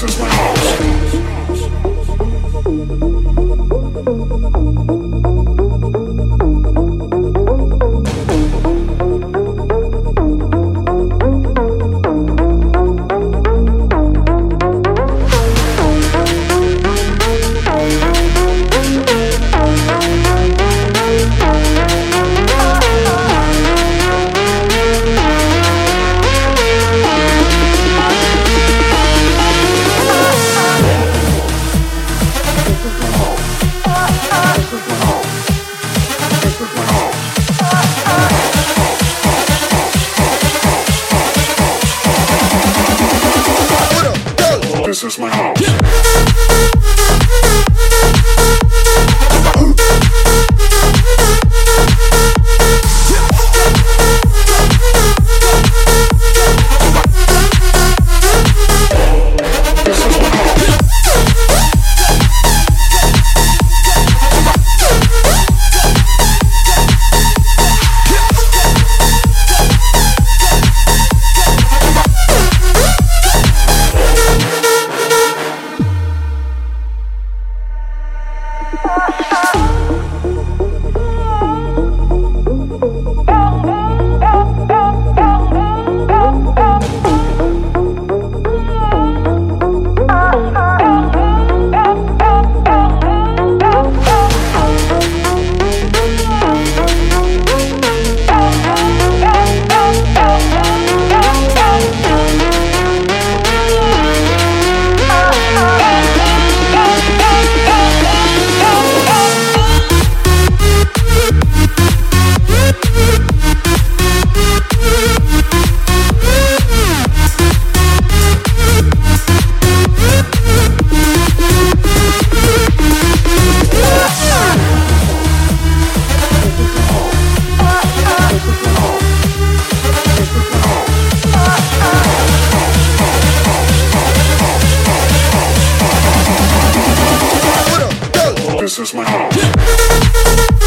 This is my house. this is my house. is my home.